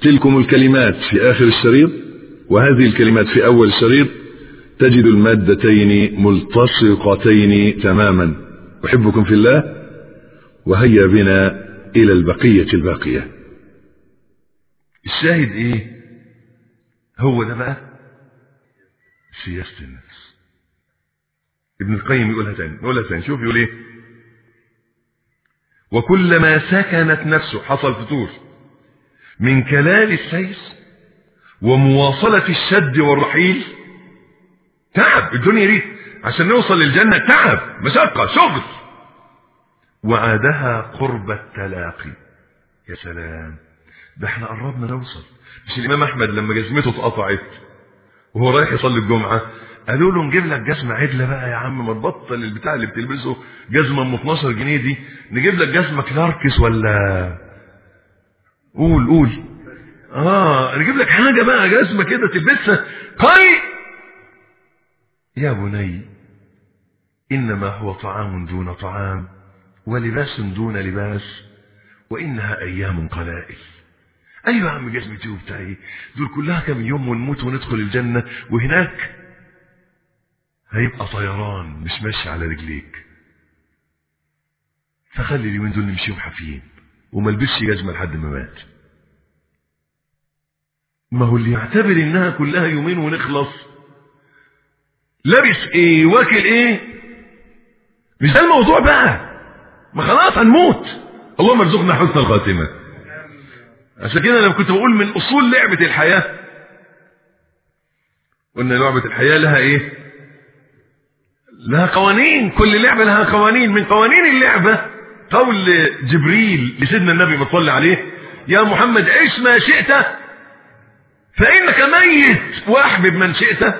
تلكم الكلمات في آخر الشريط وهذه الكلمات في أول الشريط تجد المادتين ملتصقتين تماما. أحبكم في الله وهيا بنا إلى البقية الباقية. الشاهد إيه؟ هو ده بقى؟ سياسة النفس. ابن القيم يقولها تاني يقولها تاني شوف يقول إيه؟ وكلما سكنت نفسه حصل فتور من كلال السير ومواصلة الشد والرحيل. تعب الدنيا دي عشان نوصل للجنة. تعب مشقة شغل. وعادها قرب التلاقي. يا سلام ده إحنا قربنا نوصل. مش الإمام أحمد لما جزمته اتقطعت وهو رايح يصلي الجمعة قالوا له نجيب لك جزمة عدلة بقى يا عم ما تبطل البتاع اللي بتلبسه. جزمة أم 12 جنيه دي نجيب لك جزمة كلاركس ولا قول قول. آه نجيب لك حاجة بقى جزمة كده تلبسها. قال يا بني إنما هو طعام دون طعام ولباس دون لباس وإنها أيام قلائل. أيوة يا عم جزمتي وبتاعي دول كلها كم يوم ونموت وندخل الجنة وهناك هيبقى طيران مش ماشي على رجليك. فخلي اليومين دول نمشيهم حافيين. وما لبسش جزمة لحد ما مات. ما هو اللي يعتبر إنها كلها يومين ونخلص. لابس إيه؟ واكل إيه؟ مش ده الموضوع بقى. ما خلاص هنموت. اللهم ارزقنا حسن الخاتمة. عشان كده لما كنت بقول من أصول لعبة الحياة. قلنا لعبة الحياة لها إيه؟ لها قوانين. كل لعبة لها قوانين. من قوانين اللعبة قول جبريل لسيدنا النبي ما صلى عليه يا محمد عيش ما شئت؟ فإنك ميت وأحبب من شئت.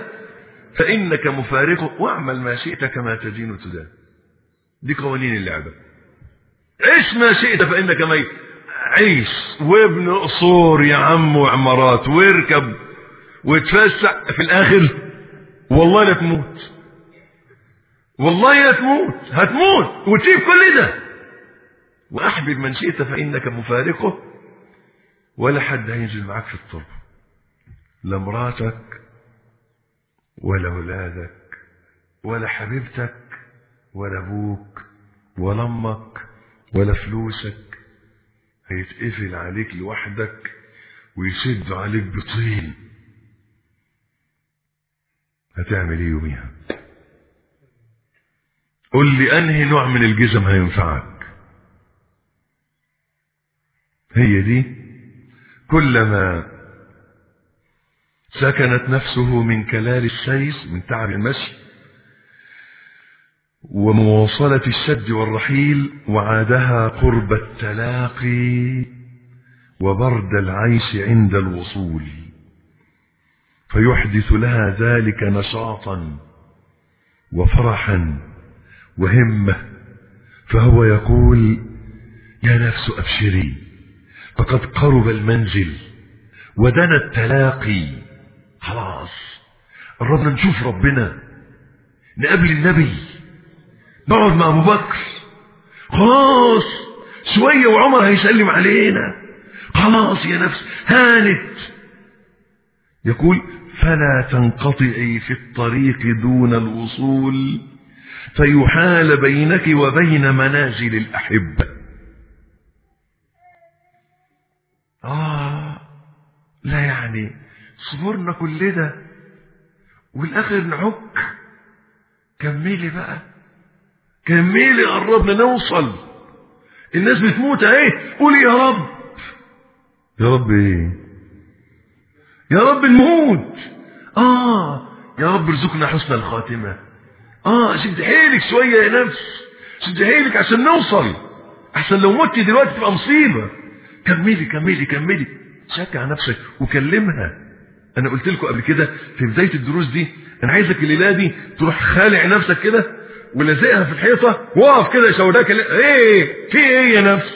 فإنك مفارقه واعمل ما شئت كما تدين وتدان دي قوانين اللعبة. عيش ما شئت فإنك ميت. عيش وابن قصور يا عم وعمارات واركب وتفسح في الآخر والله لا تموت والله لا تموت هتموت وتسيب كل ده. وأحبب من شئت فإنك مفارقه ولا حد هينزل معاك في الطرب لا مراتك ولا ولادك ولا حبيبتك ولا أبوك ولا أمك ولا فلوسك هيتقفل عليك لوحدك ويشد عليك بطين. هتعمل إيه يوميها؟ قل لي أنهي نوع من الجزم هينفعك؟ هي دي. كلما سكنت نفسه من كلال السير من تعب المشي ومواصلة الشد والرحيل وعادها قرب التلاقي وبرد العيش عند الوصول. فيحدث لها ذلك نشاطا وفرحا وهمة. فهو يقول يا نفس أبشري. فقد قرب المنزل ودنا التلاقي. خلاص. قربنا نشوف ربنا. نقابل النبي. نقعد مع أبو بكر. خلاص. شوية وعمر هيسلم علينا. خلاص يا نفس. هانت. يقول فلا تنقطعي في الطريق دون الوصول فيحال بينك وبين منازل الأحبة آه لا يعني صبرنا كل ده والآخر نعك. كملي بقى كملي قربنا نوصل. الناس بتموت أهي قولي يا رب. يا رب إيه؟ يا رب الموت. آه يا رب ارزقنا حسن الخاتمة. آه شد حيلك شوية يا نفس شد حيلك عشان نوصل. أحسن لو مت دلوقتي تبقى مصيبة. كملي كملي كملي. شجع نفسك وكلمها. أنا قلت لكم قبل كده في بداية الدروس دي أنا عايزك الليلة دي تروح خالع نفسك كده ولازقها في الحيطة واقف كده يشاورك إيه؟ في إيه يا نفس؟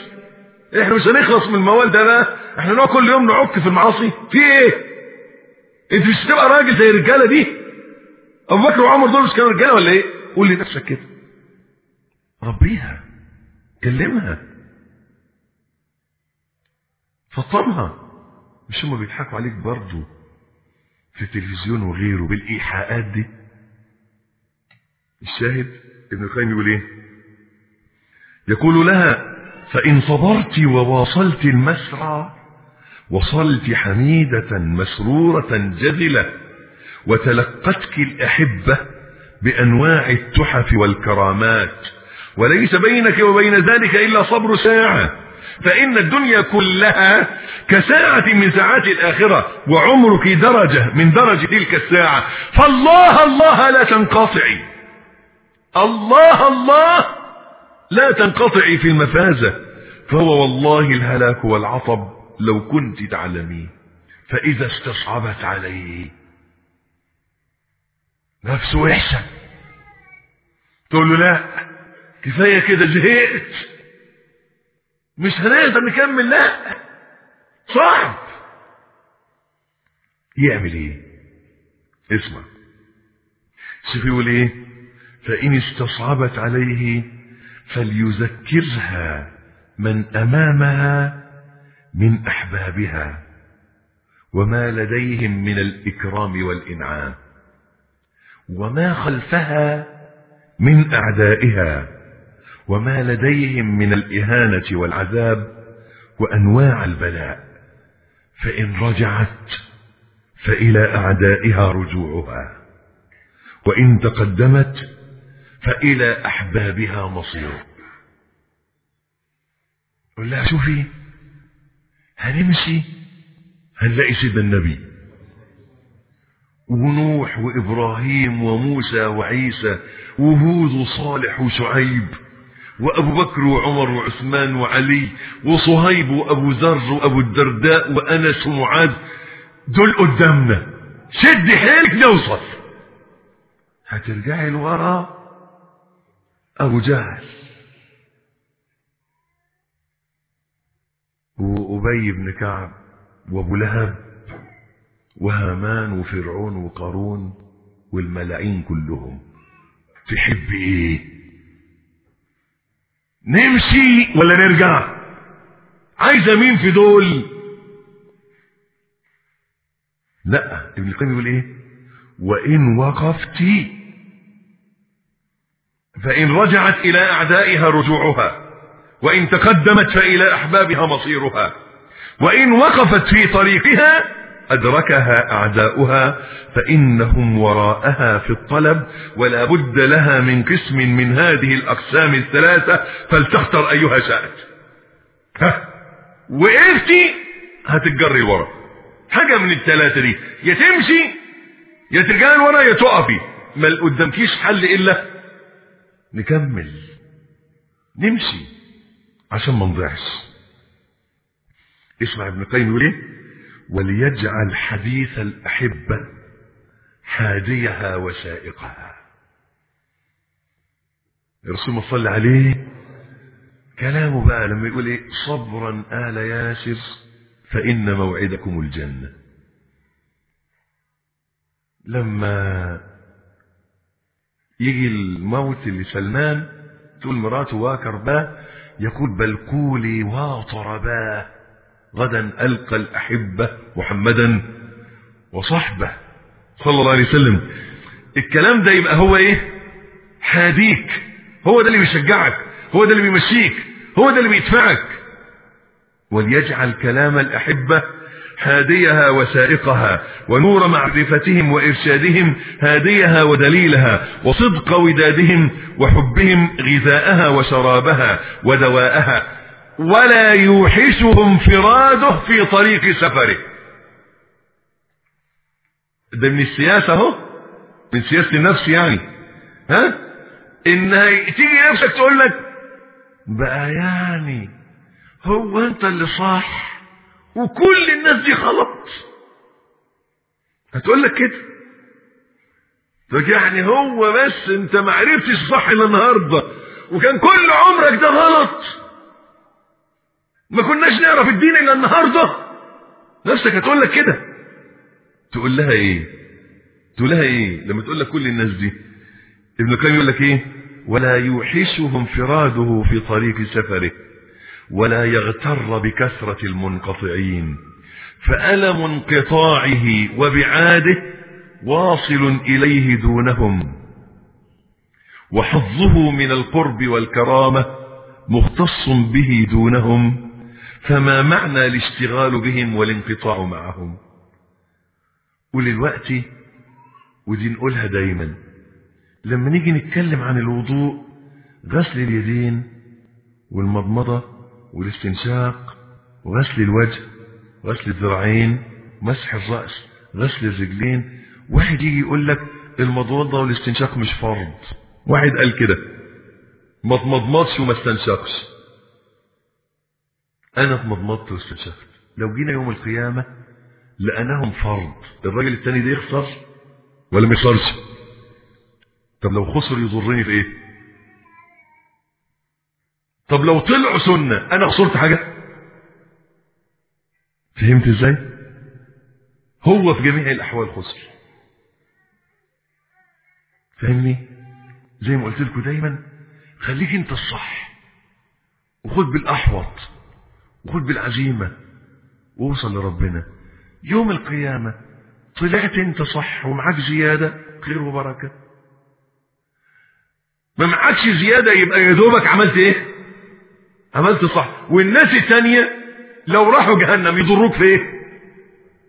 إحنا مش هنخلص من الموال ده بقى. إحنا نقعد كل يوم نعك في المعاصي. في إيه؟ أنت مش هتبقى راجل زي الرجالة دي؟ أبو بكر وعمر دول مش كانوا رجالة ولا إيه؟ قول لنفسك كده. ربيها. كلمها. فطمها مش هم بيضحكوا عليك برضه في التلفزيون وغيره بالإيحاءات دي؟ الشاهد ابن القيم يقول إيه؟ يقول لها فإن صبرت وواصلت المسرى وصلت حميدة مسرورة جذلة وتلقتك الأحبة بأنواع التحف والكرامات وليس بينك وبين ذلك إلا صبر ساعة. فإن الدنيا كلها كساعة من ساعات الآخرة وعمرك درجة من درجة تلك الساعة. فالله الله لا تنقطعي. الله الله لا تنقطعي في المفازة فهو والله الهلاك والعطب لو كنت تعلمين فإذا استصعبت عليه. نفسه وحشة تقول له لا كفاية كده زهقت. مش هنقدر نكمل؟ لا. صعب. يعمل إيه؟ اسمع. شوف يقول إيه؟ فإن استصعبت عليه فليذكرها من أمامها من أحبابها وما لديهم من الإكرام والإنعام وما خلفها من أعدائها. وما لديهم من الإهانة والعذاب وأنواع البلاء فإن رجعت فإلى أعدائها رجوعها وإن تقدمت فإلى أحبابها مصير. قل لها شوفي هنمشي هنلاقي سيدنا النبي؟ ونوح وإبراهيم وموسى وعيسى وهود وصالح وشعيب وأبو بكر وعمر وعثمان وعلي وصهيب وأبو ذر وأبو الدرداء وأنس ومعاذ دول قدامنا. شد حيلك نوصل. هترجعي لورا؟ أبو جهل. وأبي بن كعب وأبو لهب وهامان وفرعون وقارون والملاعين كلهم. تحب إيه؟ نمشي ولا نرجع؟ عايزه مين في دول. لا ابن القيم يقول إيه؟ وإن وقفت فإن رجعت إلى أعدائها رجوعها وإن تقدمت فإلى أحبابها مصيرها وإن وقفت في طريقها أدركها أعداؤها فإنهم وراءها في الطلب ولا بد لها من قسم من هذه الأقسام الثلاثة فلتختر أيها شاءت ها؟ وقفتي هتتجري ورا حاجة من الثلاثة دي. يا تمشي يا ترجعي ورا يا تقفي ما قدامكيش حل إلا نكمل. نمشي. عشان ما نضيعش. اسمع ابن القيم يقول إيه؟ وليجعل حديث الأحبة حاديها وسائقها الرسول ما صلى عليه كلامه بقى لما يقول إيه؟ صبرا آل ياسر فإن موعدكم الجنة. لما يجي الموت لسلمان تقول مراته واكرباه يقول بل قولي واطرباه غدا ألقى الأحبة محمدا وصحبه. صلى الله عليه وسلم. الكلام ده يبقى هو إيه؟ حاديك. هو ده اللي بيشجعك. هو ده اللي بيمشيك. هو ده اللي بيدفعك. وليجعل كلام الأحبة هاديها وسائقها ونور معرفتهم وإرشادهم هاديها ودليلها وصدق ودادهم وحبهم غذاءها وشرابها ودواءها. ولا يوحشه انفراده في طريق سفره. ده من السياسة أهو من سياسة النفس يعني. ها؟ انها تيجي نفسك تقول لك بقى يعني هو أنت اللي صح وكل الناس دي غلط هتقول لك كده؟ طب يعني هو بس أنت ما عرفتش صح إلا النهارده وكان كل عمرك ده غلط. ما كناش نعرف الدين إلا النهارده. نفسك هتقول لك كده. تقول لها إيه؟ تقول لها إيه؟ لما تقول لك كل الناس دي. ابن القيم يقول لك إيه؟ ولا يوحشه انفراده في طريق سفره ولا يغتر بكثرة المنقطعين. فألم انقطاعه وبعاده واصل إليه دونهم. وحظه من القرب والكرامة مختص به دونهم. فما معنى الاشتغال بهم والانقطاع معهم؟ وللوقت ودي نقولها دايما. لما نيجي نتكلم عن الوضوء غسل اليدين والمضمضة والاستنشاق وغسل الوجه غسل الذراعين مسح الرأس غسل الرجلين واحد يجي يقول لك المضمضة والاستنشاق مش فرض. واحد قال كده ما اتمضمضش وما استنشقش. أنا اتمضمضت واستنشقت لو جينا يوم القيامة لقناهم فرض الراجل التاني ده يخسر ولا ما يخسرش؟ طب لو خسر يضرني في إيه؟ طب لو طلعوا سنة أنا خسرت حاجة؟ فهمت إزاي؟ هو في جميع الأحوال خسر. فهمني زي ما قلت لكم دايما خليك أنت الصح وخد بالأحوط. وخد بالعزيمة ووصل لربنا. يوم القيامة طلعت أنت صح ومعاك زيادة خير وبركة. ما معكش زيادة يبقى يا دوبك عملت إيه؟ عملت صح. والناس التانية لو راحوا جهنم يضروك في إيه؟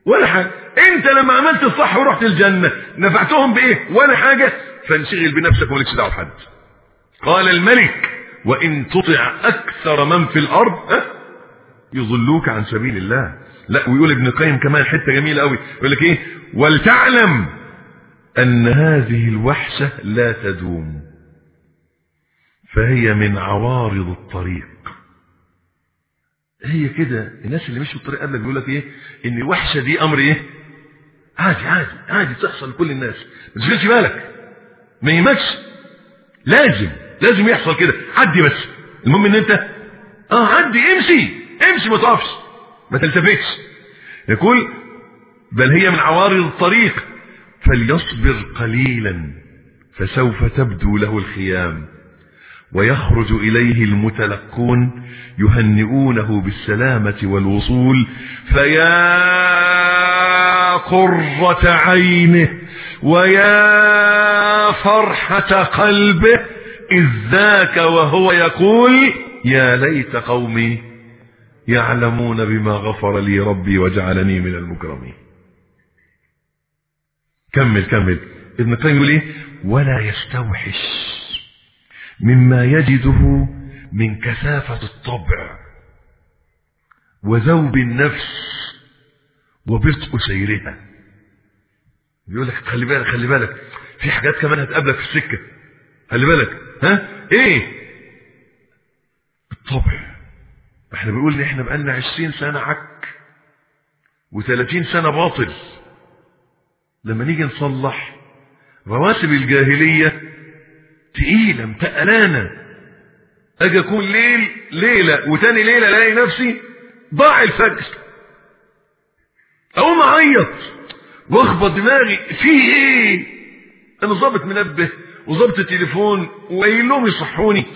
ولا حاجة. أنت لما عملت الصح ورحت الجنة نفعتهم بإيه؟ ولا حاجة. فانشغل بنفسك ومالكش دعوة بحد. قال الملك وإن تطع أكثر من في الأرض ها؟ يضلوك عن سبيل الله. لا ويقول ابن القيم كمان حتة جميلة قوي. يقول لك إيه؟ ولتعلم أن هذه الوحشة لا تدوم. فهي من عوارض الطريق. هي كده الناس اللي مشوا الطريق قبلك بيقول لك إيه؟ إن الوحشه دي أمر إيه؟ عادي عادي عادي تحصل لكل الناس. ما تشغلش بالك ما يهمكش. لازم لازم يحصل كده. عدي بس. المهم إن أنت آه عدي امشي. امشي ما تقفش ما تلتفتش. يقول بل هي من عوارض الطريق فليصبر قليلا فسوف تبدو له الخيام. ويخرج إليه المتلقون يهنئونه بالسلامة والوصول. فيا قرة عينه ويا فرحة قلبه إذ ذاك وهو يقول يا ليت قومي يعلمون بما غفر لي ربي وجعلني من المكرمين. كمل كمل. ابن القيم يقول إيه؟ ولا يستوحش مما يجده من كثافة الطبع وذوب النفس وبطء سيرها. بيقول لك خلي بالك خلي بالك. في حاجات كمان هتقابلك في السكة. خلي بالك. ها؟ إيه؟ الطبع. إحنا بنقول إن إحنا بقالنا عشرين سنة عك وثلاثين سنة باطل. لما نيجي نصلح رواتب الجاهلية تقيلة متقلانة. أجي أكون ليل ليلة وتاني ليلة ألاقي نفسي ضاع الفجر. أقوم أعيط. واخبط دماغي. في إيه؟ أنا ظابط منبه وظابط التليفون وقايل لهم يصحوني.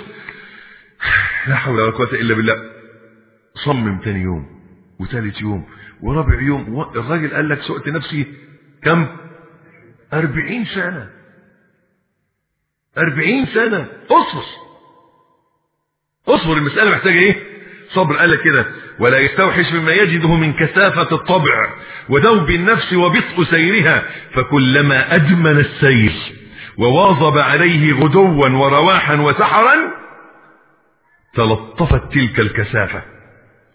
لا حول ولا قوة إلا بالله. صمم تاني يوم وثالث يوم ورابع يوم الراجل قال لك سقت نفسي كم؟ أربعين سنة. أربعين سنة. اصبر. اصبر المسألة محتاجة إيه؟ صبر. قال لك كده ولا يستوحش مما يجده من كثافة الطبع ودوب النفس وبطء سيرها فكلما أدمن السير وواظب عليه غدوا ورواحا وسحرا تلطفت تلك الكثافة.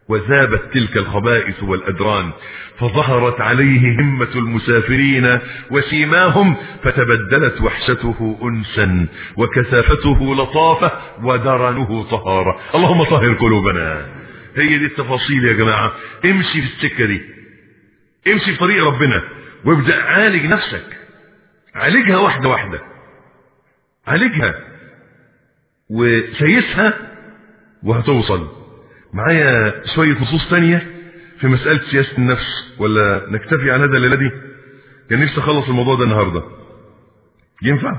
وذابت تلك الخبائث والأدران فظهرت عليه همة المسافرين وسيماهم فتبدلت وحشته أنسا وكثافته لطافة ودرنه طهارة. اللهم طهر قلوبنا. هي دي التفاصيل يا جماعة. امشي في السكة دي. امشي في طريق ربنا. وابدأ عالج نفسك. عالجها واحدة واحدة. عالجها. وسيسها وهتوصل. معايا شوية نصوص تانية في مسألة سياسة النفس ولا نكتفي عن هذا الليلة دي؟ نفسي أخلص الموضوع ده النهاردة. ينفع؟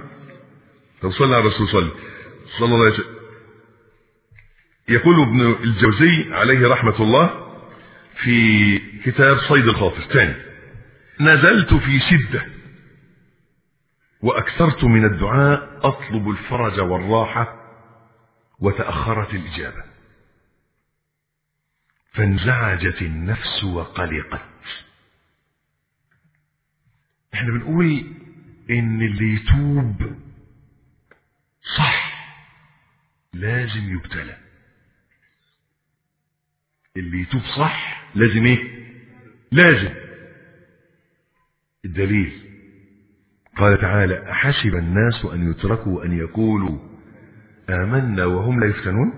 طب صلي على الرسول صلي. صلى الله عليه وسلم. يقول ابن الجوزي عليه رحمة الله في كتاب صيد الخاطر. ثاني نزلت في شدة وأكثرت من الدعاء أطلب الفرج والراحة وتأخرت الإجابة. فانزعجت النفس وقلقت. إحنا بنقول إن اللي يتوب صح لازم يبتلى. اللي يتوب صح لازم إيه؟ لازم. الدليل. قال تعالى أحسب الناس أن يتركوا أن يقولوا آمنا وهم لا يفتنون؟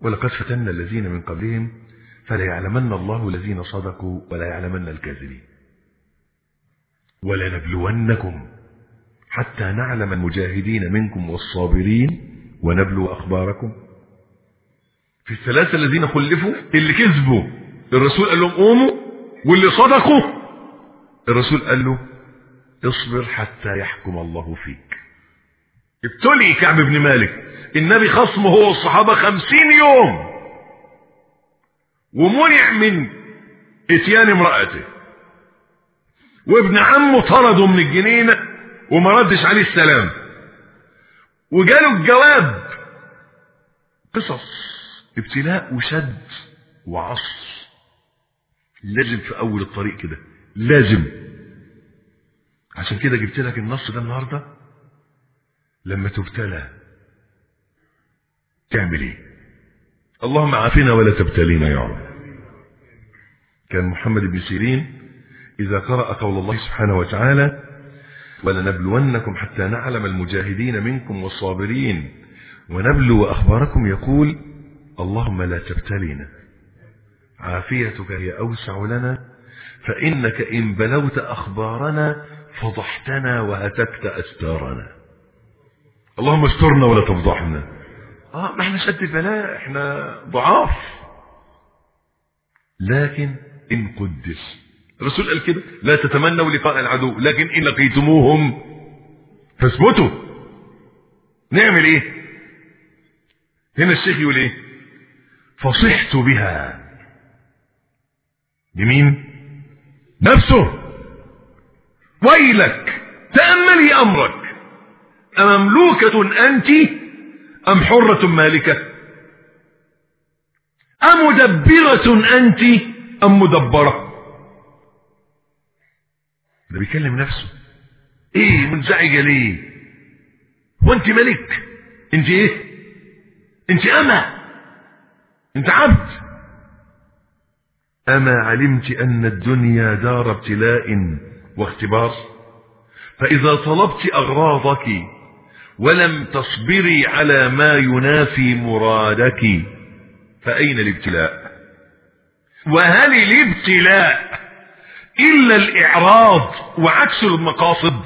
ولقد فتنا الذين من قبلهم فلا يعلمن الله الذين صدقوا ولا يعلمن الكاذبين. ولنبلونكم حتى نعلم المجاهدين منكم والصابرين ونبلو أخباركم. في الثلاثة الذين خلفوا اللي كذبوا الرسول قال لهم قوموا واللي صدقوا الرسول قال له اصبر حتى يحكم الله فيك. ابتلي كعب بن مالك النبي خصمه هو الصحابة خمسين يوم. ومنع من إتيان امرأته. وابن عمه طرده من الجنينة وما ردش عليه السلام. وجاله الجواب قصص ابتلاء وشد وعصر لازم في أول الطريق كده لازم. عشان كده جبت لك النص ده النهارده؟ لما تبتلى تعمل إيه؟ اللهم عافنا ولا تبتلينا يا رب. كان محمد بن سيرين إذا قرأ قول الله سبحانه وتعالى ولنبلونكم حتى نعلم المجاهدين منكم والصابرين. ونبلو أخباركم. يقول اللهم لا تبتلينا. عافيتك هي أوسع لنا. فإنك إن بلوت أخبارنا فضحتنا وهتكت أستارنا. اللهم استرنا ولا تفضحنا. آه ما إحنا شد البلاء إحنا ضعاف. لكن إن قدر الرسول قال كده لا تتمنوا لقاء العدو لكن إن لقيتموهم فاثبتوا. نعمل إيه؟ هنا الشيخ يقول إيه؟ فصحت بها. بمين؟ نفسه. ويلك تأملي أمرك. أمملوكة أنت أم حرة مالكة؟ أمدبرة أنت أم مدبرة؟ ده بيكلم نفسه. إيه منزعجة ليه؟ وانت ملك؟ أنت إيه؟ أنت أما أنت عبد؟ أما علمت أن الدنيا دار ابتلاء واختبار؟ فإذا طلبت أغراضك ولم تصبري على ما ينافي مرادك. فأين الابتلاء؟ وهل الابتلاء إلا الإعراض وعكس المقاصد؟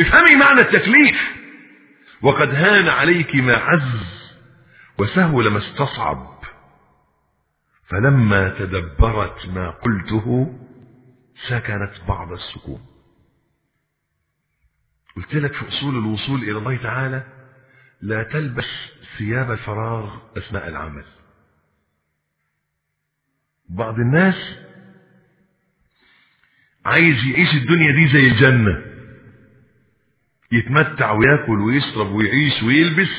افهمي معنى التكليف. وقد هان عليك ما عز وسهل ما استصعب. فلما تدبرت ما قلته سكنت بعض السكون. قلت لك في أصول الوصول إلى الله تعالى لا تلبس ثياب الفراغ أثناء العمل. بعض الناس عايز يعيش الدنيا دي زي الجنة. يتمتع وياكل ويشرب ويعيش ويلبس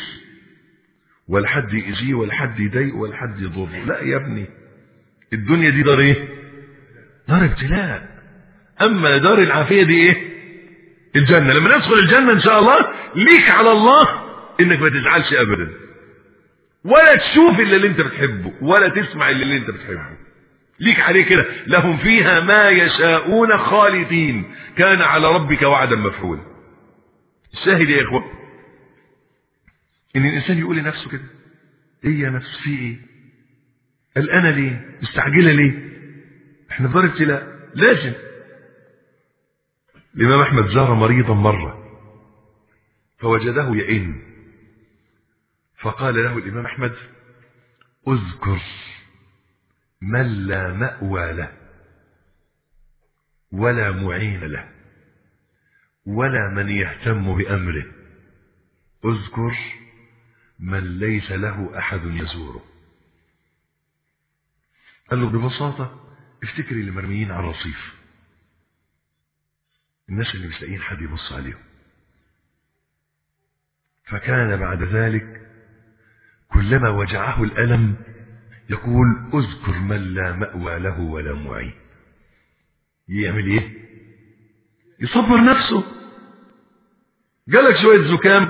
ولا حد يأذيه ولا حد يضايقه ولا حد يضره لا يا ابني الدنيا دي دار إيه؟ دار ابتلاء. أما دار العافية دي إيه؟ الجنة. لما ندخل الجنة إن شاء الله ليك على الله إنك ما تزعلش ابدا. ولا تشوف إلا اللي أنت بتحبه ولا تسمع إلا اللي أنت بتحبه. ليك عليه كده. لهم فيها ما يشاءون خالدين. كان على ربك وعدا مفعولا. الشاهد يا اخوان إن الإنسان يقول لنفسه كده. إيه يا نفس؟ في إيه؟ قلقانة ليه؟ مستعجلة ليه؟ إحنا في دار ابتلاء. لازم الإمام أحمد زار مريضا مرة فوجده يئن. فقال له الإمام أحمد أذكر من لا مأوى له ولا معين له ولا من يهتم بأمره. أذكر من ليس له أحد يزوره. قال له ببساطة افتكري اللي مرميين على الرصيف الناس اللي مش لاقيين حد يبص عليهم. فكان بعد ذلك كلما وجعه الألم يقول اذكر من لا مأوى له ولا معين. يعمل إيه؟ يصبر نفسه. جالك شوية زكام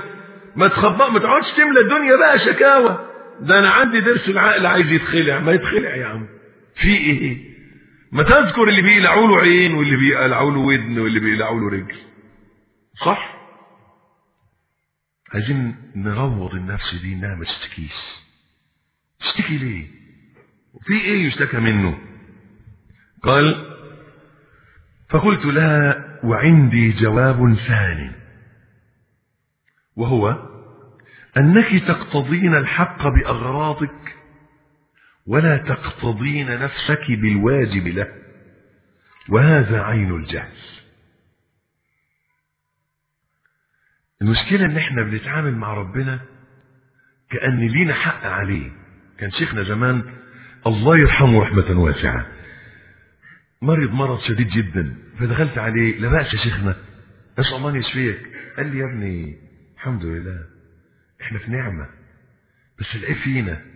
ما تخبأ ما تقعدش تملى الدنيا بقى شكاوى. ده أنا عندي درس العقل عايز يتخلع ما يتخلع يا عم. في إيه؟ ما تذكر اللي بيقلعوا له عين واللي بيقلعوا له ودن واللي بيقلعوا له رجل. صح؟ عايزين نروض النفس دي إنها ما تشتكيش. تشتكي ليه؟ في إيه يشتكى منه؟ قال فقلت لها وعندي جواب ثاني وهو أنك تقتضين الحق بأغراضك ولا تقتضين نفسك بالواجب له. وهذا عين الجهل. المشكلة إن إحنا بنتعامل مع ربنا كأن لينا حق عليه. كان شيخنا زمان الله يرحمه رحمة واسعة. مرض مرض شديد جدا. فدخلت عليه لا بأس يا شيخنا أسأل الله يشفيك. قال لي يا ابني الحمد لله إحنا في نعمة بس العيب فينا.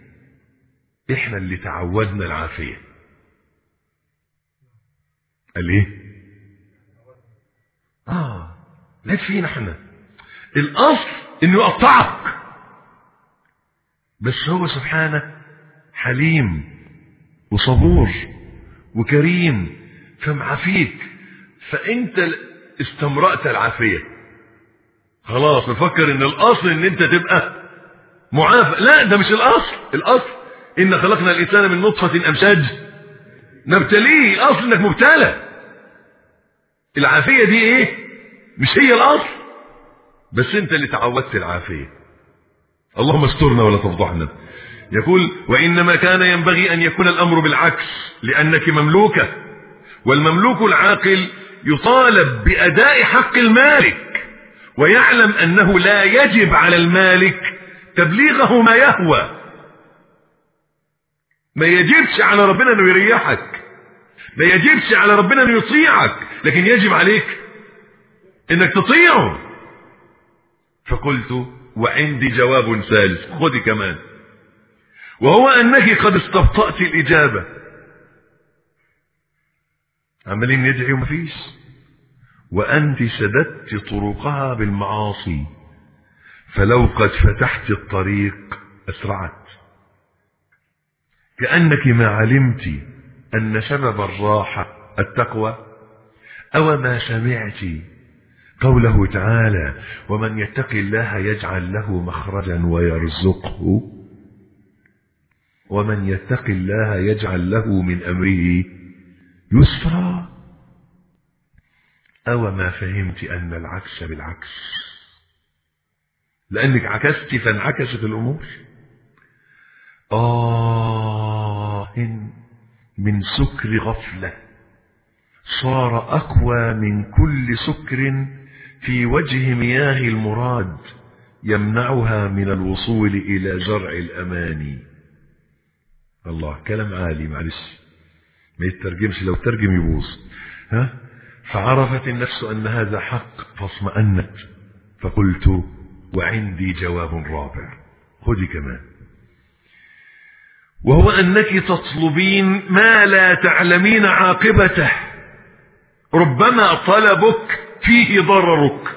إحنا اللي تعودنا العافية. قال إيه؟ آه العيب فينا إحنا؟ الأصل إنه يقطعك. بس هو سبحانه حليم وصبور وكريم فمعافيك. فأنت استمرأت العافية. خلاص نفكر إن الأصل إن أنت تبقى معافى لا ده مش الأصل. الأصل إن خلقنا الإنسان من نطفة أمشاج. نبتليه الأصل إنك مبتلى. العافية دي إيه؟ مش هي الأصل. بس أنت اللي تعودت العافية. اللهم استرنا ولا تفضحنا. يقول وإنما كان ينبغي أن يكون الأمر بالعكس لأنك مملوكة والمملوك العاقل يطالب بأداء حق المالك ويعلم أنه لا يجب على المالك تبليغه ما يهوى. ما يجبش على ربنا أنه يريحك. ما يجبش على ربنا أنه يطيعك. لكن يجب عليك أنك تطيعه. فقلت وعندي جواب ثالث خذي كمان. وهو أنك قد استبطأت الإجابة. عمالين ندعي ومفيش وأنت سددت طرقها بالمعاصي. فلو قد فتحت الطريق أسرعت. كأنك ما علمت أن سبب الراحة التقوى أو ما سمعت قوله تعالى ومن يتق الله يجعل له مخرجا ويرزقه ومن يتق الله يجعل له من أمره يسرا أو ما فهمت أن العكس بالعكس؟ لأنك عكست فانعكست الأمور. آه من سكر غفلة. صار أقوى من كل سكر في وجه مياه المراد يمنعها من الوصول إلى زرع الأماني. الله كلام عالي معلش. ما يترجمش لو ترجم يبوظ. ها؟ فعرفت النفس أن هذا حق فاطمأنت. فقلت وعندي جواب رابع. خذي كمان. وهو أنك تطلبين ما لا تعلمين عاقبته. ربما طلبك فيه ضررك.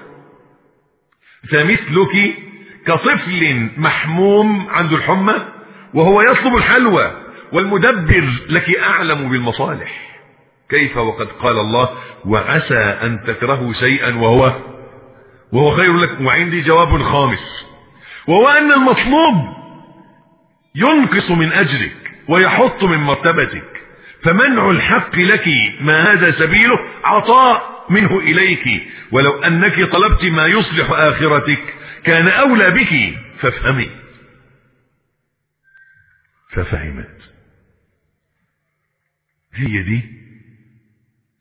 فمثلك كطفل محموم عنده الحمى وهو يطلب الحلوى والمدبر لك أعلم بالمصالح. كيف وقد قال الله وعسى أن تكرهوا شيئا وهو وهو خير لك وعندي جواب خامس. وهو أن المطلوب ينقص من أجرك ويحط من مرتبتك. فمنع الحق لك ما هذا سبيله عطاء منه إليك. ولو أنك طلبت ما يصلح آخرتك كان أولى بك فافهمي. ففهمت. هي دي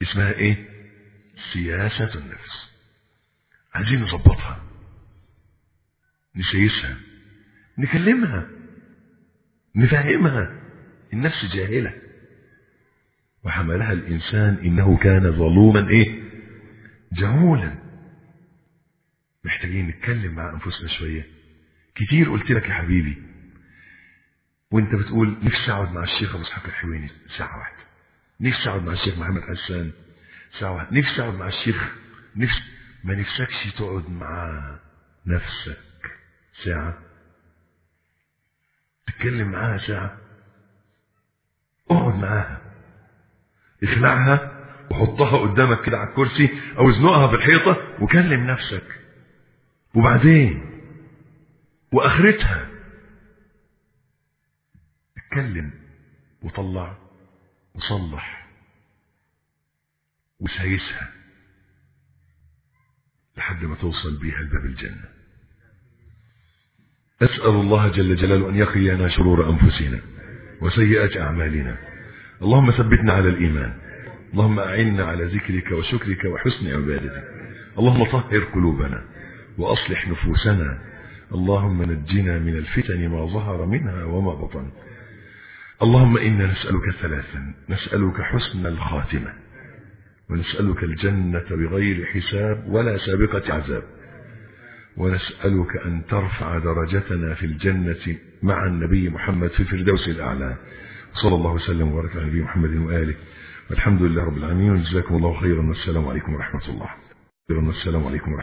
اسمها إيه؟ سياسة النفس. عايزين نظبطها. نسيسها نكلمها. نفهمها النفس جاهلة. وحملها الإنسان إنه كان ظلوما إيه؟ جهولا. محتاجين نتكلم مع أنفسنا شوية. كتير قلت لك يا حبيبي. وأنت بتقول نفسي أقعد مع الشيخ أبو إسحاق الحويني ساعة واحدة. نفسي أقعد مع الشيخ محمد حسان ساعة واحدة. نفسي أقعد مع الشيخ. نفسي ما نفسكش تقعد مع نفسك ساعة تتكلم معاها ساعه اقعد معاها. اخلعها وحطها قدامك كده على الكرسي أو ازنقها في الحيطة وكلم نفسك. وبعدين وآخرتها. اتكلم وطلع وصلح وسايسها لحد ما توصل بيها لباب الجنة. أسأل الله جل جلاله أن يقينا شرور أنفسنا وسيئات أعمالنا. اللهم ثبتنا على الإيمان. اللهم أعنا على ذكرك وشكرك وحسن عبادتك. اللهم طهر قلوبنا وأصلح نفوسنا. اللهم نجنا من الفتن ما ظهر منها وما بطن. اللهم إنا نسألك ثلاثا. نسألك حسن الخاتمة ونسألك الجنة بغير حساب ولا سابقة عذاب. ونسألك أن ترفع درجتنا في الجنة مع النبي محمد في الفردوس الأعلى. صلى الله وسلم وبارك على النبي محمد وآله. والحمد لله رب العالمين. وجزاكم الله خيرا. والسلام عليكم ورحمة الله. والسلام عليكم ورحمة